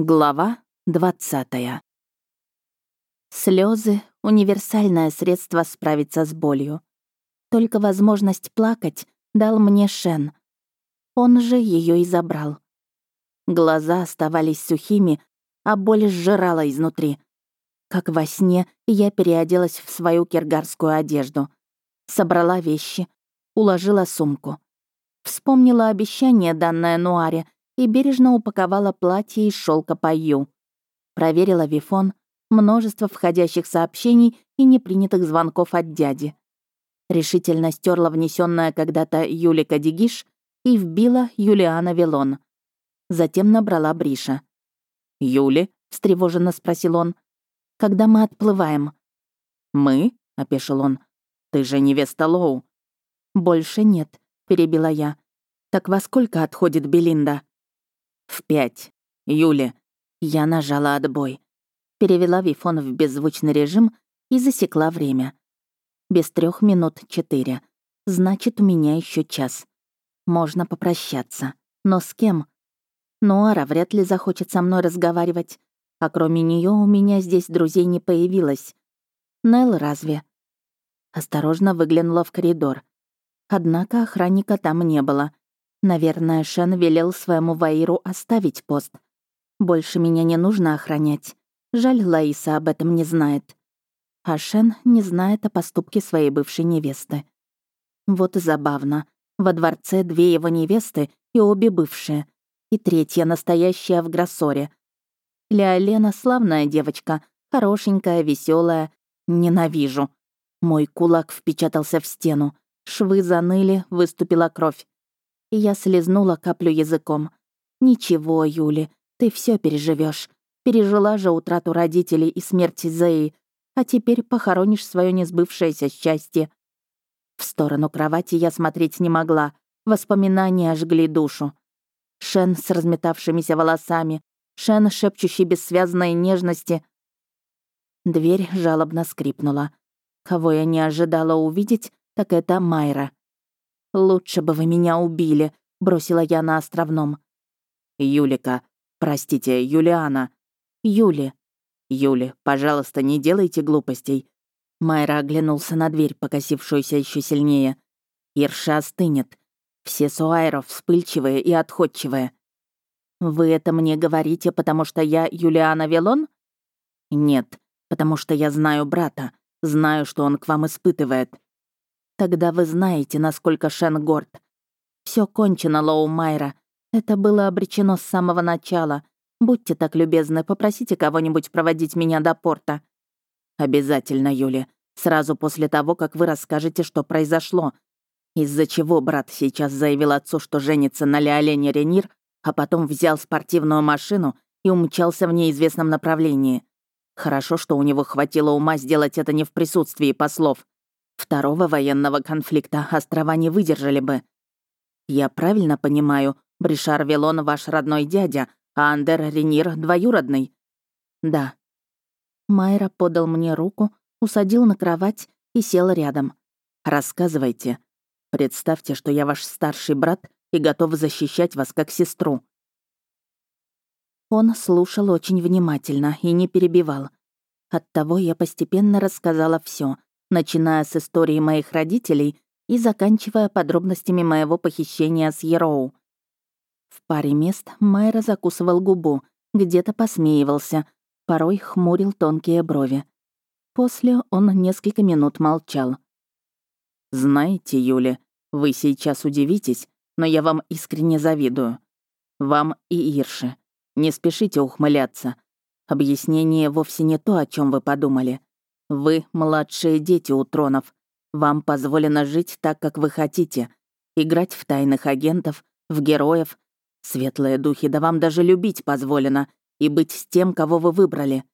Глава 20. Слезы — универсальное средство справиться с болью. Только возможность плакать дал мне Шен. Он же ее и забрал. Глаза оставались сухими, а боль сжирала изнутри. Как во сне, я переоделась в свою киргарскую одежду. Собрала вещи, уложила сумку. Вспомнила обещание, данное Нуаре — и бережно упаковала платье из шелка Паю. Проверила Вифон, множество входящих сообщений и непринятых звонков от дяди. Решительно стерла внесенная когда-то Юлика Дигиш и вбила Юлиана Вилон. Затем набрала Бриша. «Юли?» — встревоженно спросил он. «Когда мы отплываем?» «Мы?» — опешил он. «Ты же невеста Лоу». «Больше нет», — перебила я. «Так во сколько отходит Белинда?» «В пять. Юля». Я нажала отбой. Перевела Вифон в беззвучный режим и засекла время. Без трех минут четыре. Значит, у меня еще час. Можно попрощаться. Но с кем? Нуара вряд ли захочет со мной разговаривать. А кроме нее у меня здесь друзей не появилось. Нел разве? Осторожно выглянула в коридор. Однако охранника там не было. Наверное, Шен велел своему Ваиру оставить пост. Больше меня не нужно охранять. Жаль, Лаиса об этом не знает. А Шен не знает о поступке своей бывшей невесты. Вот и забавно. Во дворце две его невесты и обе бывшие. И третья настоящая в Гроссоре. Леолена славная девочка, хорошенькая, веселая. Ненавижу. Мой кулак впечатался в стену. Швы заныли, выступила кровь и я слезнула каплю языком. «Ничего, Юли, ты все переживешь. Пережила же утрату родителей и смерть Зеи, а теперь похоронишь свое несбывшееся счастье». В сторону кровати я смотреть не могла. Воспоминания жгли душу. Шен с разметавшимися волосами, Шен, шепчущий бессвязной нежности. Дверь жалобно скрипнула. Кого я не ожидала увидеть, так это Майра. «Лучше бы вы меня убили», — бросила я на островном. «Юлика, простите, Юлиана». «Юли». «Юли, пожалуйста, не делайте глупостей». Майра оглянулся на дверь, покосившуюся еще сильнее. «Ирша остынет. Все суайро вспыльчивые и отходчивые». «Вы это мне говорите, потому что я Юлиана Велон?» «Нет, потому что я знаю брата, знаю, что он к вам испытывает. Тогда вы знаете, насколько Шен горд. Все кончено, Лоу Майра. Это было обречено с самого начала. Будьте так любезны, попросите кого-нибудь проводить меня до порта. Обязательно, Юли. Сразу после того, как вы расскажете, что произошло. Из-за чего брат сейчас заявил отцу, что женится на Леолене Ренир, а потом взял спортивную машину и умчался в неизвестном направлении. Хорошо, что у него хватило ума сделать это не в присутствии послов. Второго военного конфликта острова не выдержали бы. Я правильно понимаю, Бришар Велон ваш родной дядя, а Андер Ренир двоюродный? Да. Майра подал мне руку, усадил на кровать и сел рядом. Рассказывайте. Представьте, что я ваш старший брат и готов защищать вас как сестру. Он слушал очень внимательно и не перебивал. Оттого я постепенно рассказала все, начиная с истории моих родителей и заканчивая подробностями моего похищения с Ероу. В паре мест Майра закусывал губу, где-то посмеивался, порой хмурил тонкие брови. После он несколько минут молчал. «Знаете, Юля, вы сейчас удивитесь, но я вам искренне завидую. Вам и Ирше. Не спешите ухмыляться. Объяснение вовсе не то, о чем вы подумали. Вы — младшие дети у тронов. Вам позволено жить так, как вы хотите. Играть в тайных агентов, в героев. Светлые духи, да вам даже любить позволено. И быть с тем, кого вы выбрали.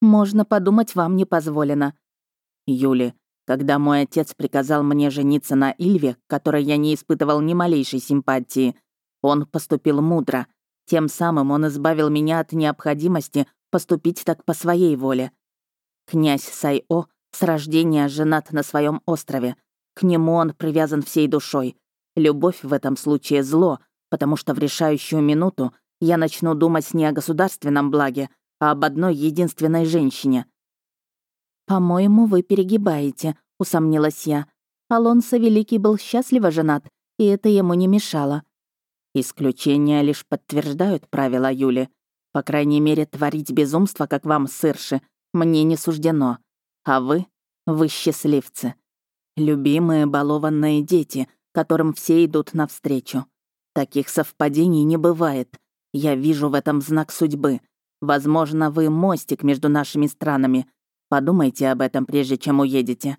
Можно подумать, вам не позволено. Юли, когда мой отец приказал мне жениться на Ильве, которой я не испытывал ни малейшей симпатии, он поступил мудро. Тем самым он избавил меня от необходимости поступить так по своей воле. Князь Сайо с рождения женат на своем острове. К нему он привязан всей душой. Любовь в этом случае зло, потому что в решающую минуту я начну думать не о государственном благе, а об одной единственной женщине. «По-моему, вы перегибаете», — усомнилась я. Алонсо Великий был счастливо женат, и это ему не мешало. Исключения лишь подтверждают правила Юли. По крайней мере, творить безумство, как вам, сырши, мне не суждено. А вы? Вы счастливцы. Любимые балованные дети, которым все идут навстречу. Таких совпадений не бывает. Я вижу в этом знак судьбы. Возможно, вы мостик между нашими странами. Подумайте об этом, прежде чем уедете».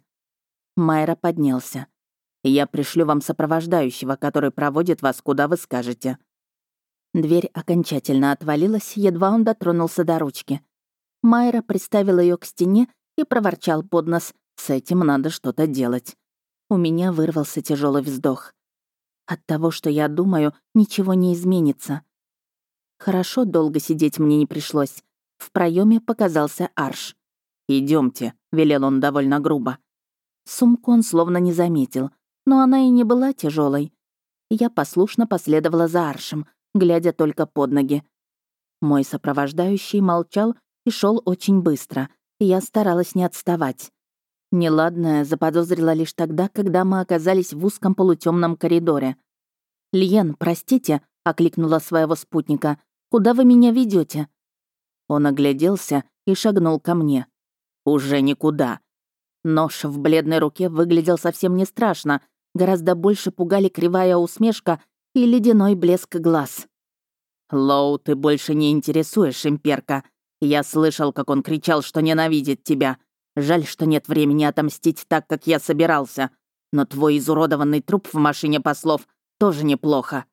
Майра поднялся. «Я пришлю вам сопровождающего, который проводит вас, куда вы скажете». Дверь окончательно отвалилась, едва он дотронулся до ручки. Майра приставил ее к стене и проворчал под нос. «С этим надо что-то делать». У меня вырвался тяжелый вздох. От того, что я думаю, ничего не изменится. Хорошо долго сидеть мне не пришлось. В проеме показался Арш. Идемте, велел он довольно грубо. Сумку он словно не заметил, но она и не была тяжелой. Я послушно последовала за Аршем, глядя только под ноги. Мой сопровождающий молчал и шел очень быстро. Я старалась не отставать. Неладное заподозрила лишь тогда, когда мы оказались в узком полутемном коридоре. «Льен, простите», — окликнула своего спутника, Куда вы меня ведете? Он огляделся и шагнул ко мне. Уже никуда. Нож в бледной руке выглядел совсем не страшно, гораздо больше пугали кривая усмешка и ледяной блеск глаз. «Лоу, ты больше не интересуешь, имперка. Я слышал, как он кричал, что ненавидит тебя. Жаль, что нет времени отомстить так, как я собирался. Но твой изуродованный труп в машине послов тоже неплохо.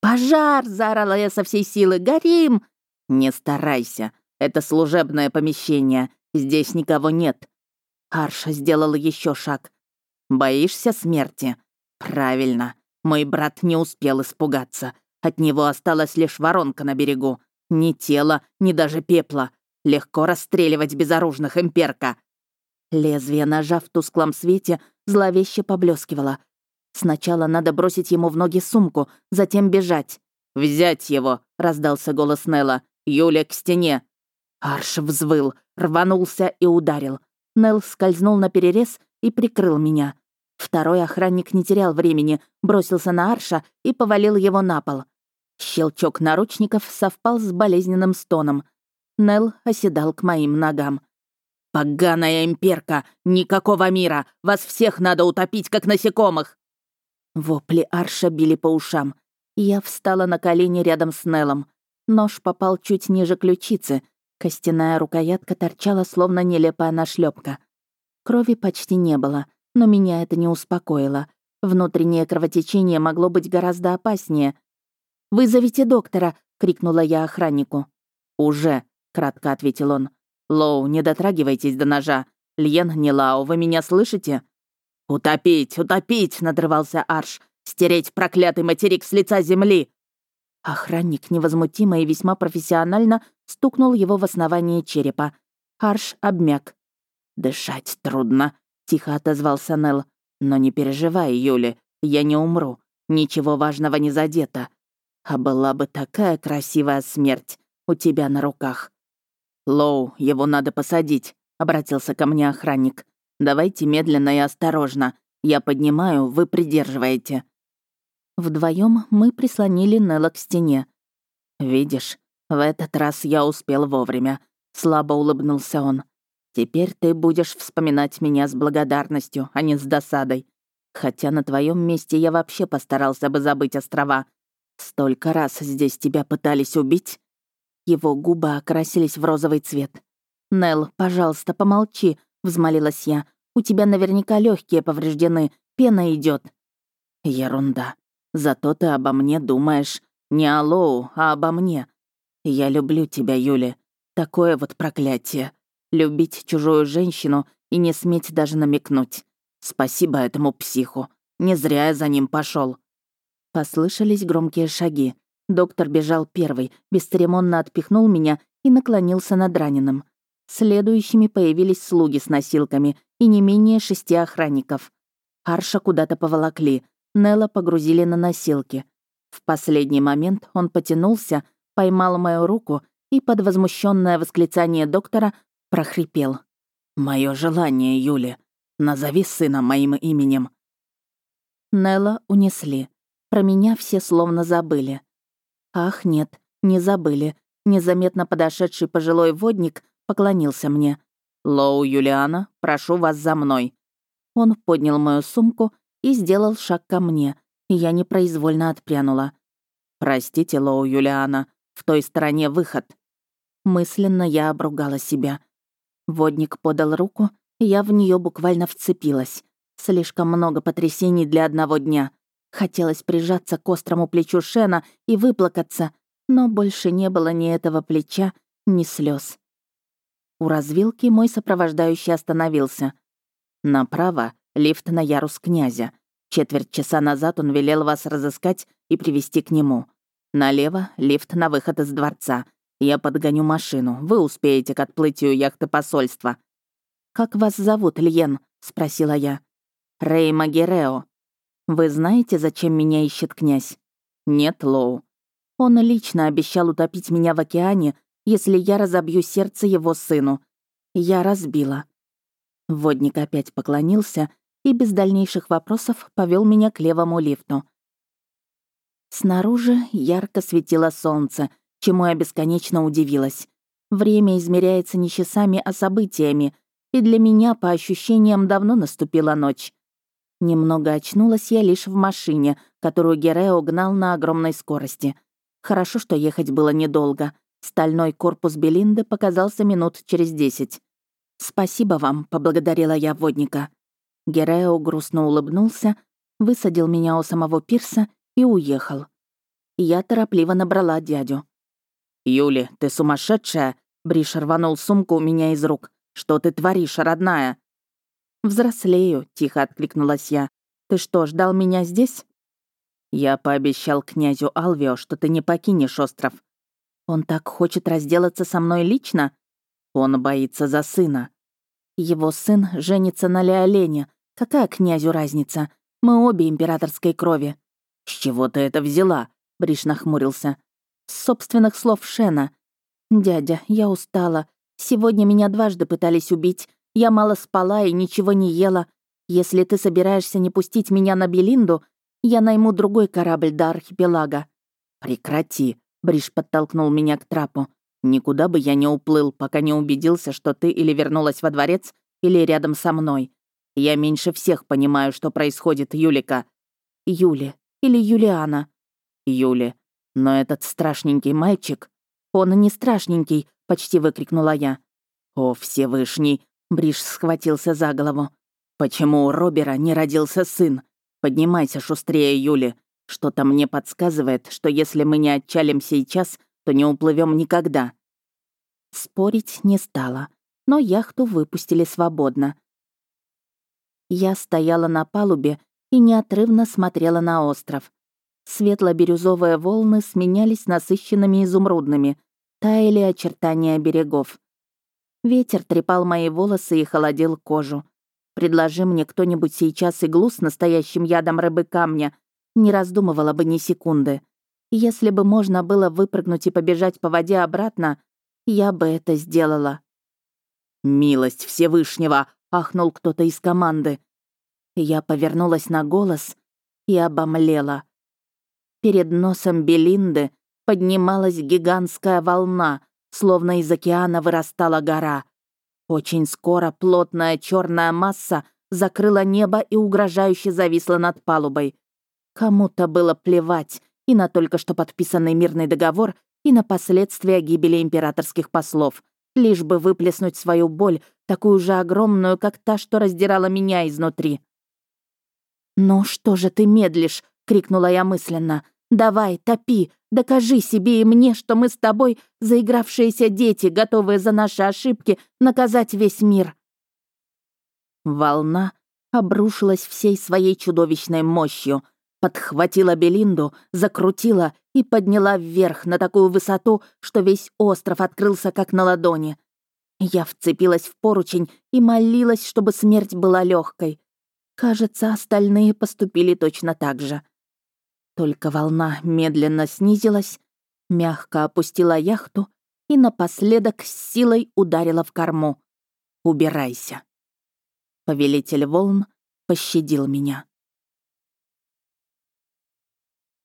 «Пожар!» — заорала я со всей силы. «Горим!» «Не старайся. Это служебное помещение. Здесь никого нет». Арша сделала еще шаг. «Боишься смерти?» «Правильно. Мой брат не успел испугаться. От него осталась лишь воронка на берегу. Ни тела, ни даже пепла. Легко расстреливать безоружных имперка». Лезвие ножа в тусклом свете зловеще поблескивало. Сначала надо бросить ему в ноги сумку, затем бежать. «Взять его!» — раздался голос Нелла. «Юля к стене!» Арш взвыл, рванулся и ударил. Нелл скользнул на перерез и прикрыл меня. Второй охранник не терял времени, бросился на Арша и повалил его на пол. Щелчок наручников совпал с болезненным стоном. Нелл оседал к моим ногам. «Поганая имперка! Никакого мира! Вас всех надо утопить, как насекомых!» Вопли Арша били по ушам. Я встала на колени рядом с Неллом. Нож попал чуть ниже ключицы. Костяная рукоятка торчала, словно нелепая нашлепка. Крови почти не было, но меня это не успокоило. Внутреннее кровотечение могло быть гораздо опаснее. «Вызовите доктора!» — крикнула я охраннику. «Уже!» — кратко ответил он. «Лоу, не дотрагивайтесь до ножа. Льен, не Лао, вы меня слышите?» «Утопить, утопить!» — надрывался Арш. «Стереть проклятый материк с лица земли!» Охранник невозмутимо и весьма профессионально стукнул его в основание черепа. Арш обмяк. «Дышать трудно», — тихо отозвался Нел. «Но не переживай, Юли, я не умру. Ничего важного не задето. А была бы такая красивая смерть у тебя на руках». «Лоу, его надо посадить», — обратился ко мне охранник. Давайте медленно и осторожно. Я поднимаю, вы придерживаете». Вдвоем мы прислонили Нелла к стене. «Видишь, в этот раз я успел вовремя», — слабо улыбнулся он. «Теперь ты будешь вспоминать меня с благодарностью, а не с досадой. Хотя на твоем месте я вообще постарался бы забыть острова. Столько раз здесь тебя пытались убить». Его губы окрасились в розовый цвет. «Нелл, пожалуйста, помолчи», — взмолилась я. «У тебя наверняка легкие повреждены, пена идет. «Ерунда. Зато ты обо мне думаешь. Не о Лоу, а обо мне. Я люблю тебя, Юля. Такое вот проклятие. Любить чужую женщину и не сметь даже намекнуть. Спасибо этому психу. Не зря я за ним пошел. Послышались громкие шаги. Доктор бежал первый, бесцеремонно отпихнул меня и наклонился над раненым. Следующими появились слуги с носилками и не менее шести охранников. Арша куда-то поволокли, Нелла погрузили на носилки. В последний момент он потянулся, поймал мою руку и под возмущенное восклицание доктора прохрипел. «Мое желание, Юли. Назови сына моим именем». Нелла унесли. Про меня все словно забыли. Ах, нет, не забыли. Незаметно подошедший пожилой водник поклонился мне. «Лоу, Юлиана, прошу вас за мной». Он поднял мою сумку и сделал шаг ко мне, и я непроизвольно отпрянула. «Простите, Лоу, Юлиана, в той стороне выход». Мысленно я обругала себя. Водник подал руку, я в нее буквально вцепилась. Слишком много потрясений для одного дня. Хотелось прижаться к острому плечу Шена и выплакаться, но больше не было ни этого плеча, ни слез. У развилки мой сопровождающий остановился. Направо — лифт на ярус князя. Четверть часа назад он велел вас разыскать и привести к нему. Налево — лифт на выход из дворца. Я подгоню машину. Вы успеете к отплытию яхты посольства. «Как вас зовут, Льен?» — спросила я. «Рэй Магерео. Вы знаете, зачем меня ищет князь?» «Нет, Лоу. Он лично обещал утопить меня в океане, если я разобью сердце его сыну. Я разбила. Водник опять поклонился и без дальнейших вопросов повел меня к левому лифту. Снаружи ярко светило солнце, чему я бесконечно удивилась. Время измеряется не часами, а событиями, и для меня, по ощущениям, давно наступила ночь. Немного очнулась я лишь в машине, которую Герео гнал на огромной скорости — Хорошо, что ехать было недолго. Стальной корпус Белинды показался минут через десять. «Спасибо вам», — поблагодарила я водника. Герео грустно улыбнулся, высадил меня у самого пирса и уехал. Я торопливо набрала дядю. «Юли, ты сумасшедшая?» Бриш рванул сумку у меня из рук. «Что ты творишь, родная?» «Взрослею», — тихо откликнулась я. «Ты что, ждал меня здесь?» Я пообещал князю Алвио, что ты не покинешь остров. Он так хочет разделаться со мной лично? Он боится за сына. Его сын женится на Леолене. Какая князю разница? Мы обе императорской крови. С чего ты это взяла? Бриш нахмурился. С собственных слов Шена. Дядя, я устала. Сегодня меня дважды пытались убить. Я мало спала и ничего не ела. Если ты собираешься не пустить меня на Белинду, я найму другой корабль до архипелага». «Прекрати», — Бриш подтолкнул меня к трапу. «Никуда бы я не уплыл, пока не убедился, что ты или вернулась во дворец, или рядом со мной. Я меньше всех понимаю, что происходит, Юлика». «Юли. Или Юлиана». «Юли. Но этот страшненький мальчик...» «Он не страшненький», — почти выкрикнула я. «О, Всевышний!» — Бриш схватился за голову. «Почему у Робера не родился сын? Поднимайся шустрее, Юли. Что-то мне подсказывает, что если мы не отчалим сейчас, то не уплывем никогда. Спорить не стала, но яхту выпустили свободно. Я стояла на палубе и неотрывно смотрела на остров. Светло-бирюзовые волны сменялись насыщенными изумрудными, таяли очертания берегов. Ветер трепал мои волосы и холодил кожу. Предложи мне кто-нибудь сейчас иглу с настоящим ядом рыбы камня, не раздумывала бы ни секунды. Если бы можно было выпрыгнуть и побежать по воде обратно, я бы это сделала. «Милость Всевышнего!» — ахнул кто-то из команды. Я повернулась на голос и обомлела. Перед носом Белинды поднималась гигантская волна, словно из океана вырастала гора. Очень скоро плотная черная масса закрыла небо и угрожающе зависла над палубой. Кому-то было плевать и на только что подписанный мирный договор, и на последствия гибели императорских послов, лишь бы выплеснуть свою боль, такую же огромную, как та, что раздирала меня изнутри. «Ну что же ты медлишь?» — крикнула я мысленно. «Давай, топи, Докажи себе и мне, что мы с тобой заигравшиеся дети, готовые за наши ошибки наказать весь мир». Волна обрушилась всей своей чудовищной мощью, подхватила Белинду, закрутила и подняла вверх на такую высоту, что весь остров открылся как на ладони. Я вцепилась в поручень и молилась, чтобы смерть была легкой. Кажется, остальные поступили точно так же. Только волна медленно снизилась, Мягко опустила яхту и напоследок с силой ударила в корму. «Убирайся». Повелитель волн пощадил меня.